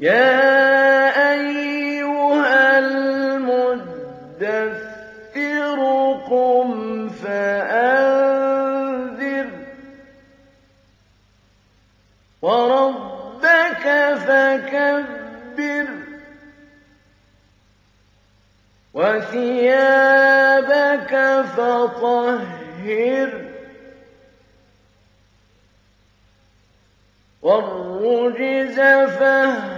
يَا أَيُّهَا الْمُدَّثِّرُ قُمْ فَأَنذِرْ وَرَبَّكَ فَكَبِّرْ وَثِيَابَكَ فَطَهِّرْ وَالرُّجْزَ فَاهْجُرْ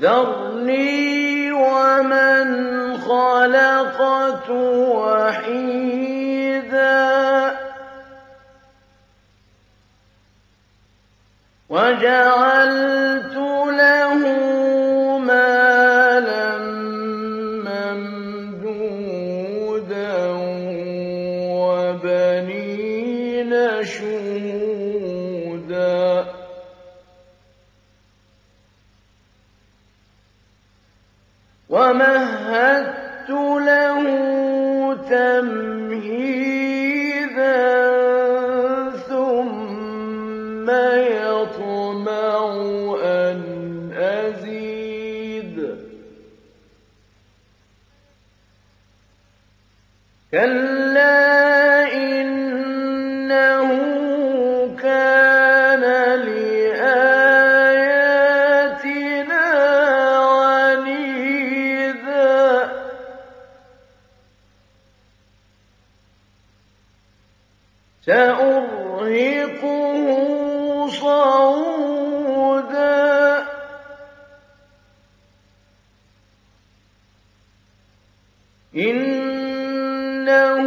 ذَرْنِي وَمَنْ خَلَقْتُ وَحِيدًا وَجَعَلْتُ لَهُ مَالًا مَّمْدُودًا وَبَنِينَ شُهُودًا وَمَهَّدتُّ لَهُ تَمْهِيدًا ثُمَّ يَطْمَعُ أَنْ أَزِيدَ. كَلَّا إِنَّهُ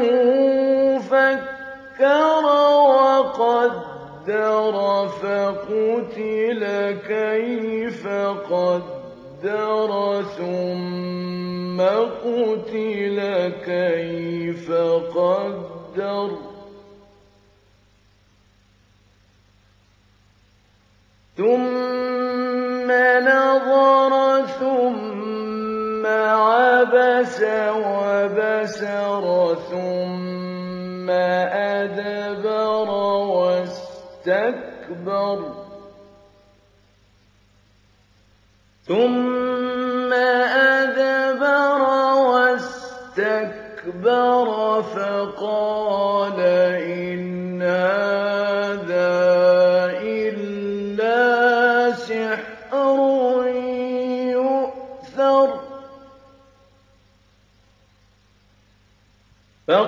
فَكَّرَ وَقَدَّرَ فَقُتِلَ كَيْفَ قَدَّرَ ثُمَّ قُتِلَ كَيْفَ قَدَّرَ. ثُمَّ عَبَسَ وَبَسَرَ ثُمَّ أَدْبَرَ وَاسْتَكْبَرَ. ثُمَّ أَدْبَرَ وَاسْتَكْبَرَ فَقَالَ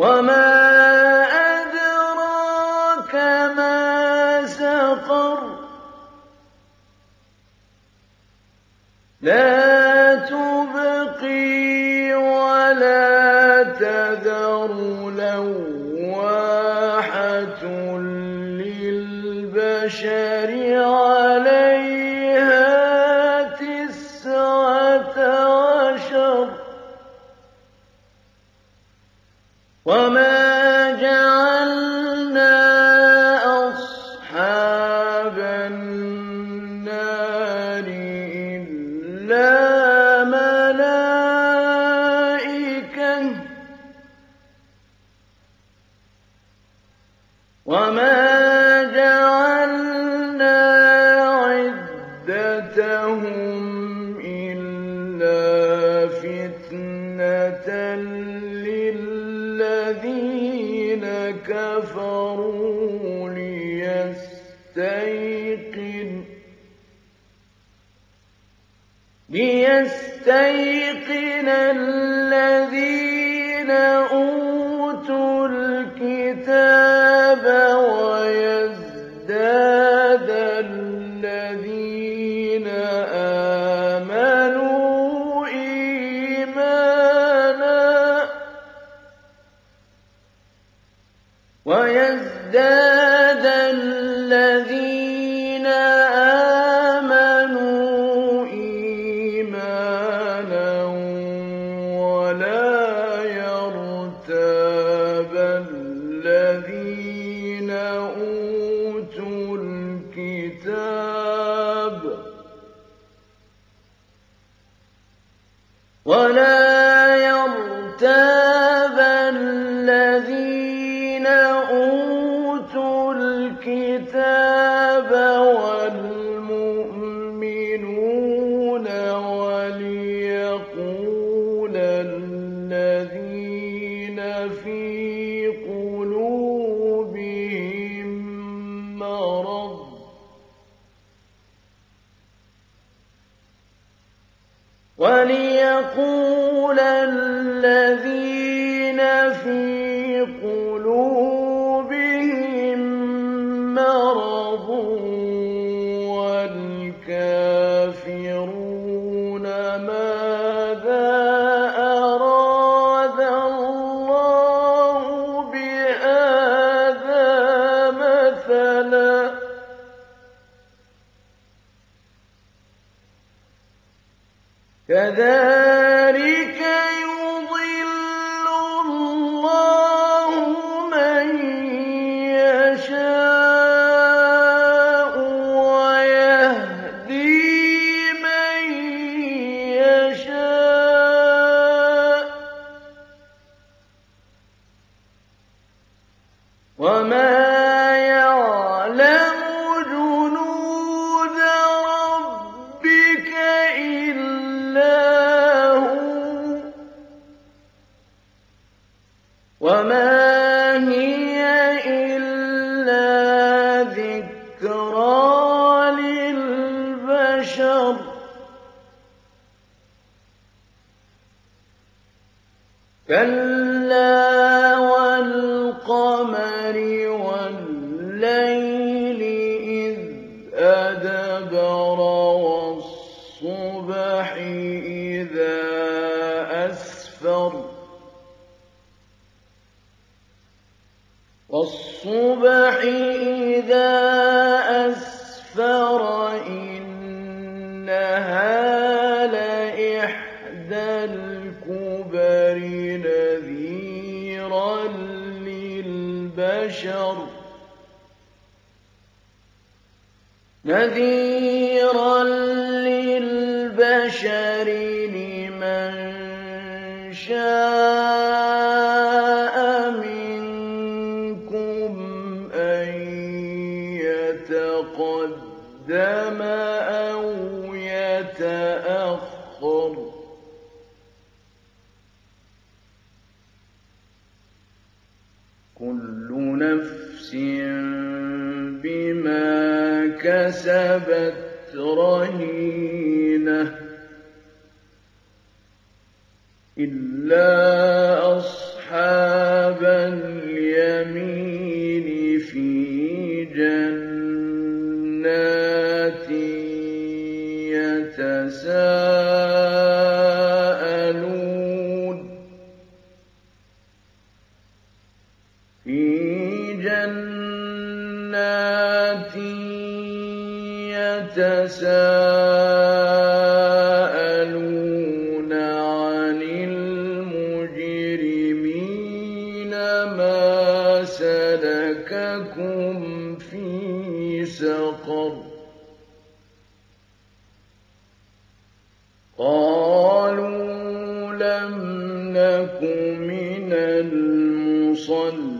وَمَا أَدْرَاكَ مَا سَقَرُ لَا تُبْقِي وَلَا تَذَرُ لَوَّاحَةٌ لِّلْبَشَرِ وما جعلنا عدتهم إلا فتنة للذين كفروا ليستيقن ليستيقن الذين أوتوا ويزداد الذين آمنوا إيمانا ولا يرتاب الذين أوتوا الكتاب ولا وليقول الذين في قلوبهم كذلك كلا والقمر والليل إذ أدبر والصبح إذا أسفر والصبح نذيرا للبشر لمن شاء منكم أن يتقدم أو يتأخر كل نفس كسبت رهينة. إلا أصحاب اليمين في جنات يتساءلون. سلككم في سقر. قالوا لم نك من المصلين.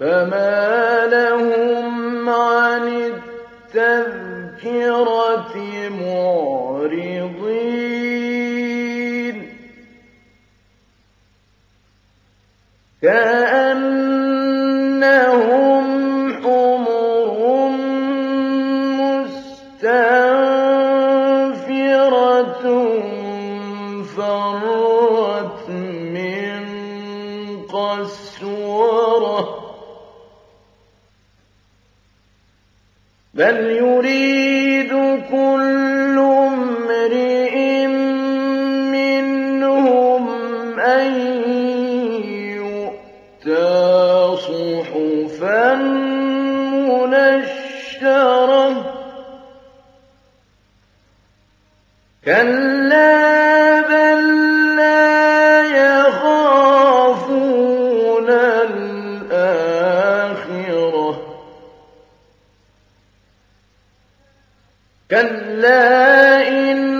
فما لهم عن التذكرة معرضين كأنهم حمر مستنفرة بل يريد كل امرئ منهم أن يؤتى صحفا منشرة إنه